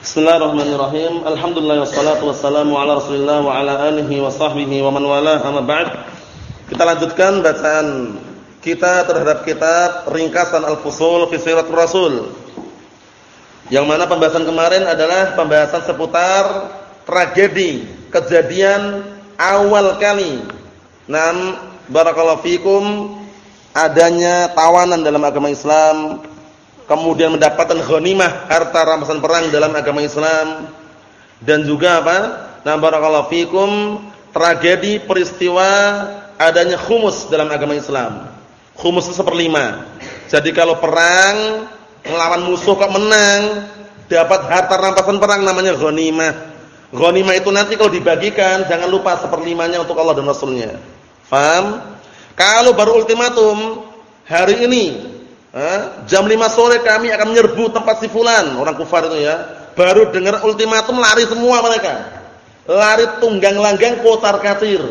Bismillahirrahmanirrahim. Alhamdulillah wassalatu wassalamu ala Rasulillah wa ala alihi wa sahbihi wa man wala amma ba'd. Kita lanjutkan bacaan kita terhadap kitab Ringkasan Al-Fusul fi Siratul Rasul. Yang mana pembahasan kemarin adalah pembahasan seputar tragedi, kejadian awal kali. Nam barakallahu fikum adanya tawanan dalam agama Islam kemudian mendapatkan ghanimah harta rampasan perang dalam agama Islam dan juga apa? Nah barakallahu fikum tragedi peristiwa adanya khumus dalam agama Islam. Khumus itu seperlima. Jadi kalau perang melawan musuh kok menang, dapat harta rampasan perang namanya ghanimah. Ghanimah itu nanti kalau dibagikan jangan lupa seperlimanya untuk Allah dan Rasulnya. Faham? Kalau baru ultimatum hari ini jam 5 sore kami akan menyerbu tempat si fulan, orang kufar itu ya. Baru dengar ultimatum lari semua mereka. Lari tunggang langgang kotar katir.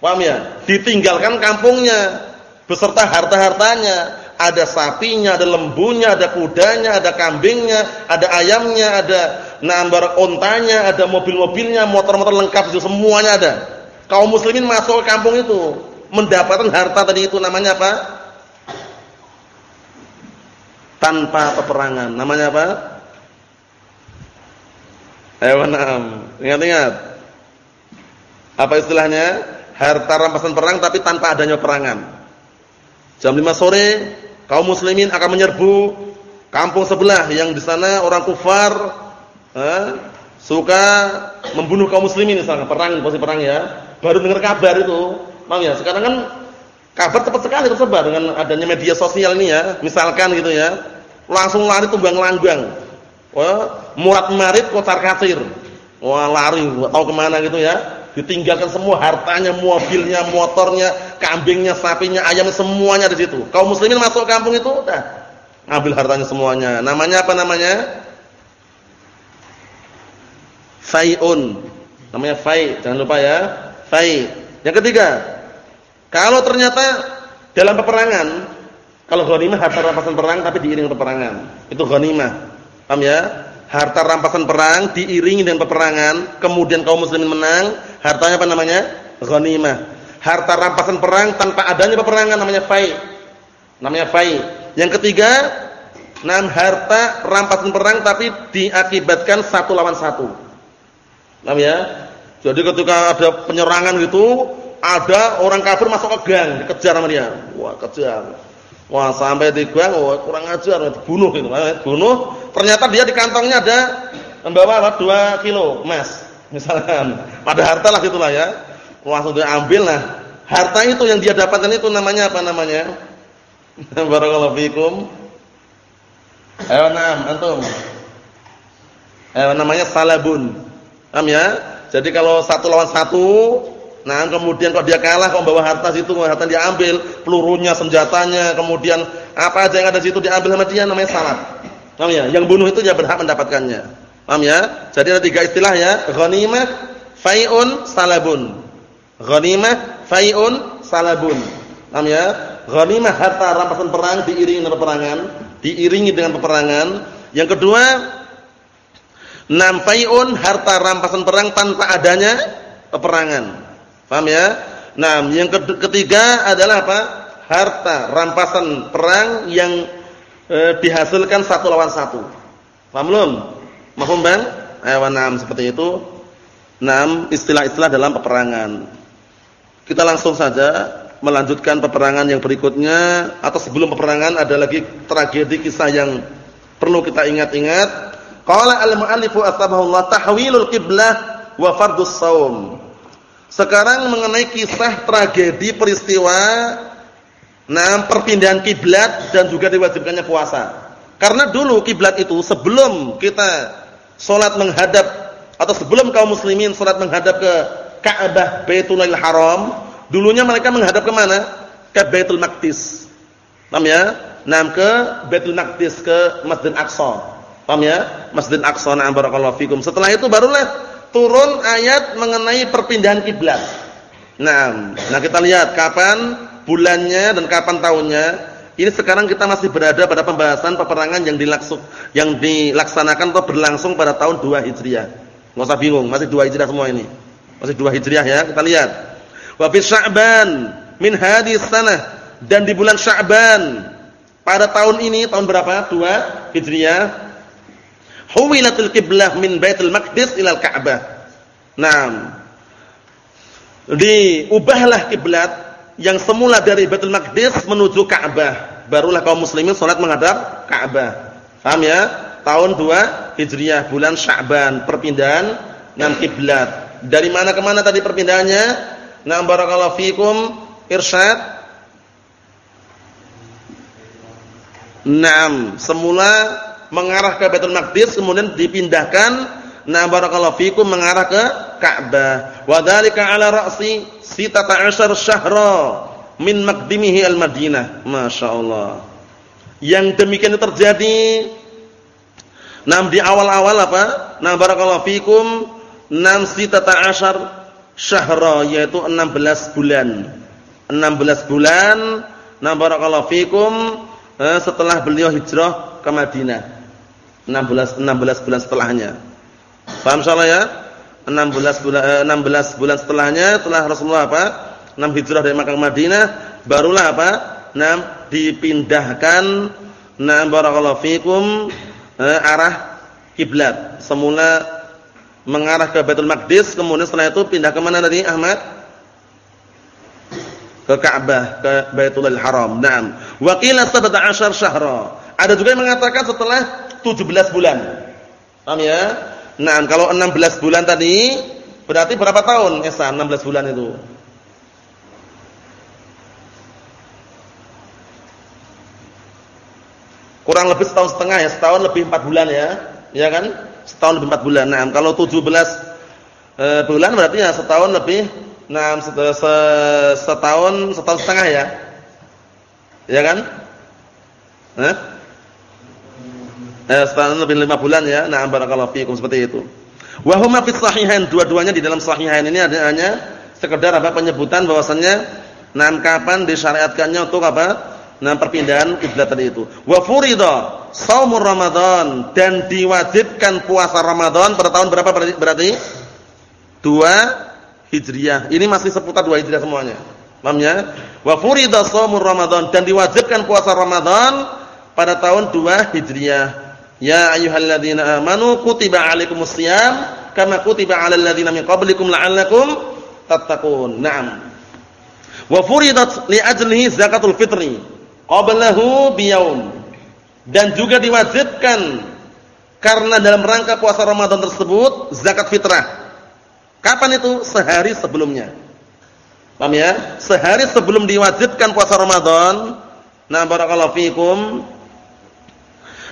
Paham ya? Ditinggalkan kampungnya beserta harta-hartanya. Ada sapinya, ada lembunya, ada kudanya, ada kambingnya, ada ayamnya, ada nambar ontanya, ada mobil-mobilnya, motor-motor lengkap itu semuanya ada. Kaum muslimin masuk kampung itu, mendapatkan harta tadi itu namanya apa? Tanpa peperangan. Namanya apa? Ayo enam. Ingat-ingat. Apa istilahnya? Harta rampasan perang tapi tanpa adanya perangan. Jam 5 sore kaum muslimin akan menyerbu kampung sebelah yang di sana orang kufar eh, suka membunuh kaum muslimin misalnya perang pasti perang ya. Baru dengar kabar itu. Paham ya? Sekarang kan kabar cepat sekali tersebar dengan adanya media sosial ini ya. Misalkan gitu ya langsung lari tumbang langgang. Wah, murat marit kocar kacir. Wah, lari tahu ke mana gitu ya. Ditinggalkan semua hartanya, mobilnya, motornya, kambingnya, sapinya, ayamnya semuanya di situ. Kaum muslimin masuk kampung itu udah ambil hartanya semuanya. Namanya apa namanya? Fai'un. Namanya fai, jangan lupa ya. Fai. Yang ketiga, kalau ternyata dalam peperangan kalau ghanimah harta rampasan perang tapi diiringi peperangan. Itu ghanimah. Paham ya? Harta rampasan perang diiringi dengan peperangan, kemudian kaum muslimin menang, hartanya apa namanya? Ghanimah. Harta rampasan perang tanpa adanya peperangan namanya fai. Namanya fai. Yang ketiga, nam harta rampasan perang tapi diakibatkan satu lawan satu. Paham ya? Jadi ketika ada penyerangan gitu, ada orang kafir masuk ke gang, dikejar sama dia. Wah, kejar Wah, sampai di gang, wah kurang ajar, bunuh gitu. Bunuh, ternyata dia di kantongnya ada membawa apa? 2 kilo emas. Misalkan, pada harta lah gitulah ya. Langsung dia ambil lah. Harta itu yang dia dapatkan itu namanya apa namanya? Barakallahu fikum. Ayo nam, antum. Ayo namanya salabun. Paham ya? Jadi kalau satu lawan satu Nah, kemudian kalau dia kalah kok bawa harta situ, harta dia ambil, pelurunya, senjatanya, kemudian apa aja yang ada situ diambil sama dia namanya salat. Paham ya? Yang bunuh itu dia berhak mendapatkannya. Paham ya? Jadi ada tiga istilah ya, ghanimah, fai'un, salabun. Ghanimah, fai'un, salabun. Paham ya? Ghanimah harta rampasan perang diiringi dengan peperangan, diiringi dengan peperangan. Yang kedua, nam fai'un harta rampasan perang tanpa adanya peperangan. Paham ya? Nah, yang ketiga adalah apa? Harta rampasan perang yang e, dihasilkan satu lawan satu. Paham belum? Mahfum Bang? Ayo enam seperti itu. Enam istilah-istilah dalam peperangan. Kita langsung saja melanjutkan peperangan yang berikutnya atau sebelum peperangan ada lagi tragedi kisah yang perlu kita ingat-ingat. Qala al-mu'allifu asbahullah tahwilul qiblah wa fardus shaum. Sekarang mengenai kisah tragedi peristiwa nah perpindahan kiblat dan juga diwajibkannya puasa. Karena dulu kiblat itu sebelum kita salat menghadap atau sebelum kaum muslimin salat menghadap ke Ka'bah Baitulil Haram, dulunya mereka menghadap ke mana? Ke Baitul Maqdis. Paham ya? Nam ke Baitul Maqdis ke Masjid Aqsa. Paham ya? Masjid Aqsa na'am barakallahu fikum. Setelah itu barulah turun ayat mengenai perpindahan kiblat. Nah, nah kita lihat kapan bulannya dan kapan tahunnya. ini sekarang kita masih berada pada pembahasan peperangan yang dilaksuk yang dilaksanakan atau berlangsung pada tahun 2 Hijriah. Enggak usah bingung, masih 2 Hijriah semua ini. Masih 2 Hijriah ya, kita lihat. Wa fi Sya'ban min hadhihi sanah dan di bulan Sya'ban pada tahun ini tahun berapa? 2 Hijriah. Huwilatul qiblah min Baitul Maqdis ila Al-Ka'bah. Naam. Diubahlah kiblat yang semula dari Baitul Maqdis menuju Ka'bah. Barulah kaum muslimin salat menghadap Ka'bah. Paham ya? Tahun 2 Hijriah, bulan Sya'ban, perpindahan dan kiblat. Dari mana ke mana tadi perpindahannya? Nah, barakallahu fikum irsyad. Naam, semula mengarah ke Baitul Maqdis kemudian dipindahkan nah barakallahu fikum mengarah ke Ka'bah. Wa dzalika ala ra'si sitata asyar syahra min maqdimihi al-Madinah. Masyaallah. Yang demikian terjadi nah di awal-awal apa? Nah barakallahu fikum nam sitata asyar syahra yaitu 16 bulan. 16 bulan nah barakallahu fikum eh, setelah beliau hijrah ke Madinah. 16 16 bulan setelahnya. Paham insyaallah ya? 16 bulan eh, 16 bulan setelahnya setelah Rasulullah apa? 6 hijrah dari Makkah Madinah, barulah apa? 6 dipindahkan na barakallahu fikum eh, arah kiblat. Semula mengarah ke Baitul Maqdis, kemudian setelah itu pindah ke mana tadi Ahmad? Ke Ka'bah, ke Baitul Haram. Naam. Wa qila 17 syahra. Ada juga yang mengatakan setelah 17 bulan. Paham ya? Nah, kalau 16 bulan tadi berarti berapa tahun Esa 16 bulan itu? Kurang lebih setahun setengah ya, setahun lebih 4 bulan ya. Ya kan? Setahun lebih 4 bulan. Nah, kalau 17 eh, bulan berarti ya setahun lebih nah setahun setahun setengah ya. Ya kan? Eh? Eh, setahun lebih lima bulan ya. Nah, barakallahu fiikum seperti itu. Wa huma fi sahihain, dua-duanya di dalam sahihain ini ada hanya sekedar apa penyebutan bahwasannya nan kapan disyariatkannya untuk apa? Nah, perpindahan kiblat tadi itu. Wa furida shaumur Ramadan dan diwajibkan puasa Ramadan pada tahun berapa berarti? Dua Hijriah. Ini masih seputar dua Hijriah semuanya. Paham ya? Wa furida shaumur Ramadan dan diwajibkan puasa Ramadan pada tahun 2 Hijriah. Ya ayyuhalladzina amanu kutiba alaikumus shiyam kama kutiba alal ladzina min qablikum la'allakum tattaqun. Naam. Wa furidat li ajlihi zakatul fitri qablahu biyaum. Dan juga diwajibkan karena dalam rangka puasa Ramadan tersebut zakat fitrah. Kapan itu? Sehari sebelumnya. Paham ya? Sehari sebelum diwajibkan puasa Ramadan. Nah, barakallahu fikum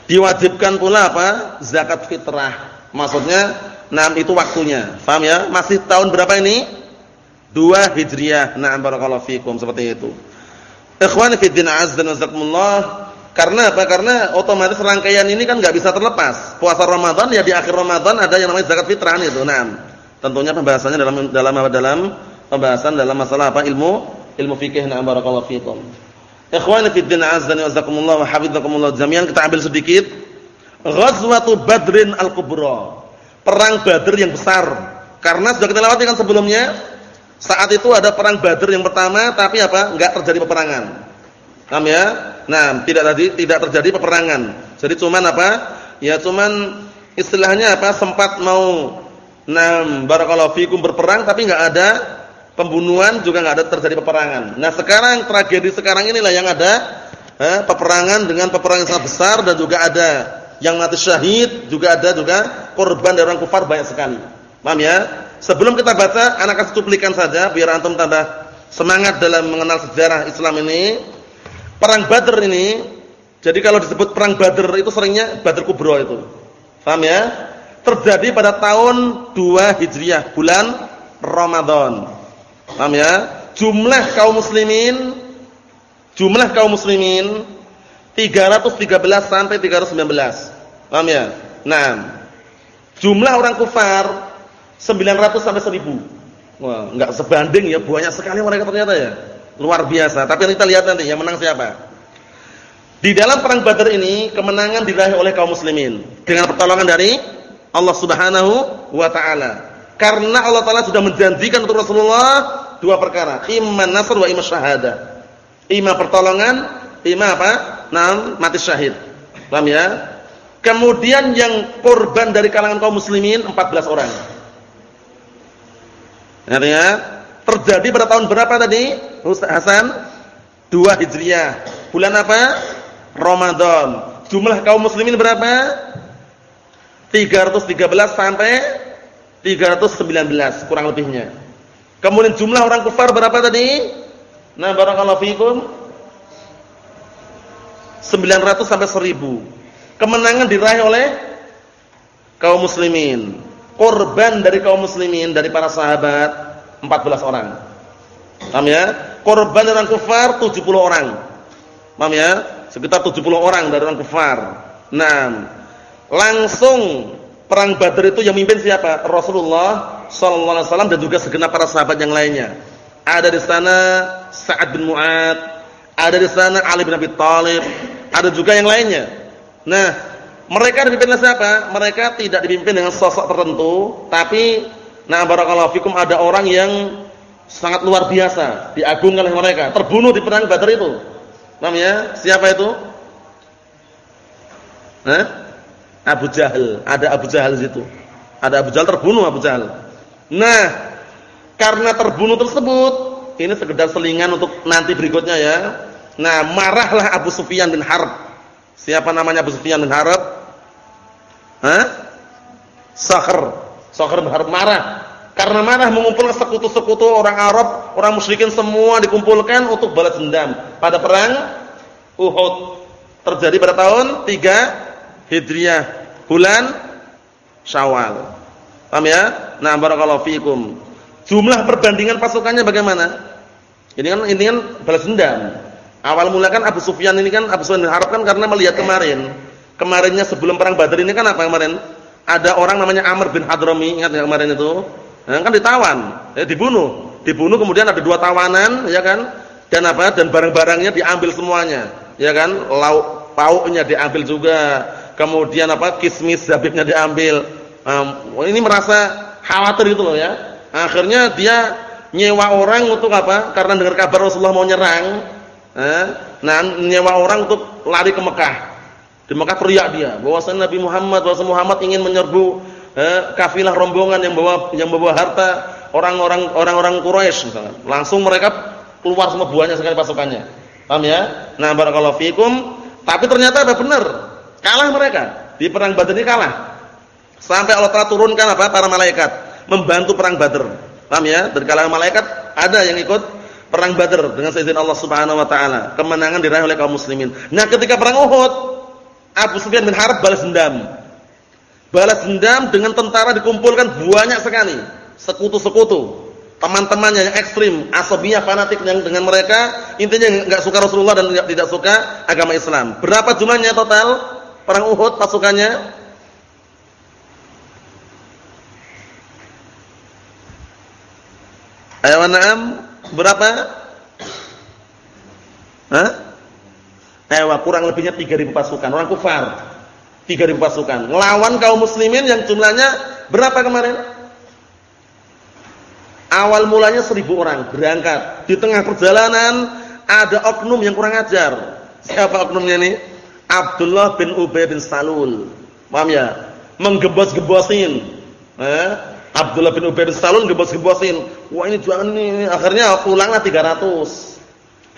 Diwajibkan pula apa? Zakat fitrah. Maksudnya, enam itu waktunya. Paham ya? Masih tahun berapa ini? Dua Hijriah. Na'am barakallahu fikum seperti itu. Ikhwani fi din azza wa jazakumullah. Karena apa? Karena otomatis rangkaian ini kan enggak bisa terlepas. Puasa Ramadan ya di akhir Ramadan ada yang namanya zakat fitrah itu. Naam. Tentunya pembahasannya dalam dalam dalam pembahasan dalam masalah apa? Ilmu ilmu fikih. Na'am barakallahu fikum. Ikhwani fi din zakumullah wa hafizakumullah jami'an kita ambil sedikit. Ghazwatu Badrin al-Kubra. Perang Badr yang besar. Karena sudah kita lewati kan sebelumnya saat itu ada perang Badr yang pertama tapi apa? enggak terjadi peperangan. Paham ya? Nah, tidak tadi tidak terjadi peperangan. Jadi cuman apa? Ya cuman istilahnya apa? sempat mau nam barakallahu fikum berperang tapi enggak ada pembunuhan juga nggak ada terjadi peperangan. Nah sekarang tragedi sekarang inilah yang ada eh, peperangan dengan peperangan sangat besar dan juga ada yang mati syahid, juga ada juga korban dari orang kufar banyak sekali. Paham ya? Sebelum kita baca, anak kasih cuplikan saja biar antum tambah semangat dalam mengenal sejarah Islam ini. Perang Badr ini, jadi kalau disebut perang Badr itu seringnya Badr Kubro itu. Paham ya? Terjadi pada tahun 2 Hijriah, bulan Ramadan. Paham ya? Jumlah kaum muslimin jumlah kaum muslimin 313 sampai 319. Paham ya? Nah, jumlah orang kufar 900 sampai 1000. Wah, enggak sebanding ya, banyak sekali mereka ternyata ya. Luar biasa. Tapi kita lihat nanti yang menang siapa. Di dalam perang Badar ini kemenangan diraih oleh kaum muslimin dengan pertolongan dari Allah Subhanahu wa taala. Karena Allah taala sudah menjanjikan untuk Rasulullah dua perkara, iman nasr wa iman syahadah. Iman pertolongan, iman apa? Nam mati syahid. Paham ya? Kemudian yang korban dari kalangan kaum muslimin 14 orang. Artinya terjadi pada tahun berapa tadi? Ustaz Hasan? 2 Hijriah. Bulan apa? Ramadan. Jumlah kaum muslimin berapa? 313 sampai 319 kurang lebihnya. Kemudian jumlah orang kafir berapa tadi? Nah, barakallahu fikum 900 sampai 1000. Kemenangan diraih oleh kaum muslimin. Korban dari kaum muslimin dari para sahabat 14 orang. Paham ya? Korban dari orang kafir 70 orang. Paham ya? Sekitar 70 orang dari orang kafir. Nah, langsung perang Badar itu yang mimpin siapa? Rasulullah sallallahu alaihi wasallam dan juga segenap para sahabat yang lainnya. Ada di sana Sa'ad bin Mu'ad, ada di sana Ali bin Abi Thalib, ada juga yang lainnya. Nah, mereka dipimpin oleh siapa? Mereka tidak dipimpin dengan sosok tertentu, tapi nah barakallahu fikum ada orang yang sangat luar biasa, diagungkan oleh mereka, terbunuh di perang Badar itu. Namanya siapa itu? Hah? Abu Jahal, ada Abu Jahal di situ. Ada Abu Jahal terbunuh Abu Jahal. Nah, karena terbunuh tersebut, ini sekedar selingan untuk nanti berikutnya ya. Nah, marahlah Abu Sufyan bin Harb. Siapa namanya Abu Sufyan bin Harb? Hah? Sakhr. Sakhr bin Harb marah. Karena marah mengumpulkan sekutu-sekutu orang Arab, orang musyrikin semua dikumpulkan untuk balas dendam pada perang Uhud. Terjadi pada tahun 3 Hijriah, bulan Syawal. Paham ya? Nah, barakallahu fikum. Jumlah perbandingan pasukannya bagaimana? Ini kan ini kan balas dendam. Awal mula kan Abu Sufyan ini kan Abu Sufyan harap kan karena melihat kemarin. Kemarinnya sebelum perang Badar ini kan apa kemarin? Ada orang namanya Amr bin Hadrami, ingat ya kemarin itu? Nah, kan ditawan, ya dibunuh. Dibunuh kemudian ada dua tawanan, ya kan? Dan apa? Dan barang-barangnya diambil semuanya, ya kan? Lauk pauknya diambil juga. Kemudian apa? Kismis zabibnya diambil. Um, ini merasa khawatir itu loh ya. Akhirnya dia nyewa orang untuk apa? Karena dengar kabar Rasulullah mau nyerang. Eh? Nah, nyewa orang untuk lari ke Mekah. Di Mekah teriak dia, bahwasanya Nabi Muhammad, bahwasanya Muhammad ingin menyerbu eh, kafilah rombongan yang bawa yang membawa harta orang-orang orang-orang Quraisy misalnya. Langsung mereka keluar semua buahnya sekali pasukannya. Paham ya? Nah, barakallahu fikum. Tapi ternyata ada benar. Kalah mereka. Di perang Badar ini kalah. Sampai Allah Taala turunkan apa? Para malaikat membantu perang Badar. Paham ya? Dari kalangan malaikat ada yang ikut perang Badar dengan seizin Allah Subhanahu wa taala. Kemenangan diraih oleh kaum muslimin. Nah, ketika perang Uhud, Abu Sufyan bin Harb balas dendam balas dendam dengan tentara dikumpulkan banyak sekali sekutu-sekutu teman-temannya yang ekstrim asabiyah fanatik yang dengan mereka intinya enggak suka Rasulullah dan tidak, tidak suka agama Islam berapa jumlahnya total perang Uhud pasukannya Ayo na'am berapa? Hah? Ayo kurang lebihnya 3000 pasukan orang kufar 3000 pasukan. Ngelawan kaum muslimin yang jumlahnya berapa kemarin? Awal mulanya 1000 orang berangkat. Di tengah perjalanan ada oknum yang kurang ajar. Siapa oknumnya ini? Abdullah bin Ubay bin Salul. Paham ya? Menggembos-gembosin. Eh? Abdullah bin Ubay bin Salul gembos-gembosin. Wah ini jangan ini. Akhirnya pulanglah 300.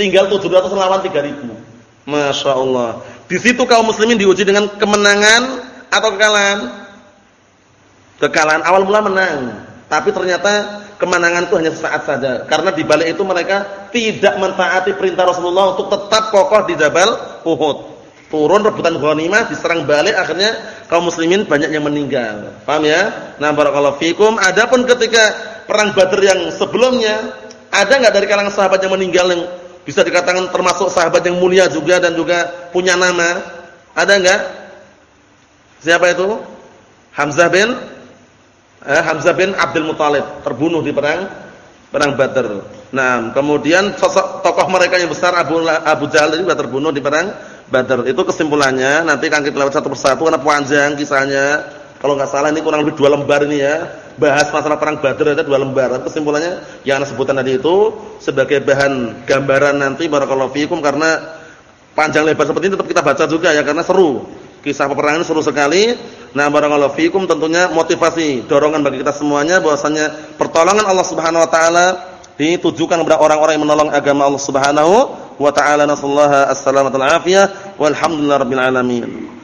Tinggal 700 lawan 3000. Masya Allah. Di situ kaum muslimin diuji dengan kemenangan atau kekalahan? Kekalahan awal mula menang, tapi ternyata kemenangan itu hanya sesaat saja. Karena di balik itu mereka tidak mentaati perintah Rasulullah untuk tetap kokoh di Jabal Uhud. Turun rebutan ghanimah, diserang balik akhirnya kaum muslimin banyak yang meninggal. Paham ya? Nah, barakallahu fikum. Adapun ketika perang Badar yang sebelumnya, ada enggak dari kalangan sahabat yang meninggal yang bisa dikatakan termasuk sahabat yang mulia juga dan juga punya nama. Ada enggak? Siapa itu? Hamzah bin eh, Hamzah bin Abdul Muthalib terbunuh di perang perang Badar. Nah, kemudian sosok tokoh mereka yang besar Abu Abu Jahal juga terbunuh di perang Badar. Itu kesimpulannya. Nanti kan kita lewat satu persatu karena panjang kisahnya. Kalau nggak salah ini kurang lebih dua lembar ini ya. Bahas masalah perang Badar ada dua lembar. Kesimpulannya yang anda sebutkan tadi itu sebagai bahan gambaran nanti barakallahu fiikum karena panjang lebar seperti ini tetap kita baca juga ya karena seru. Kisah peperangan seru sekali. Nah, barakallahu fiikum tentunya motivasi, dorongan bagi kita semuanya bahwasanya pertolongan Allah Subhanahu wa taala ditujukan kepada orang-orang yang menolong agama Allah Subhanahu wa taala. Nasallaha as-salamata wal afiyah. Walhamdulillahirabbil alamin.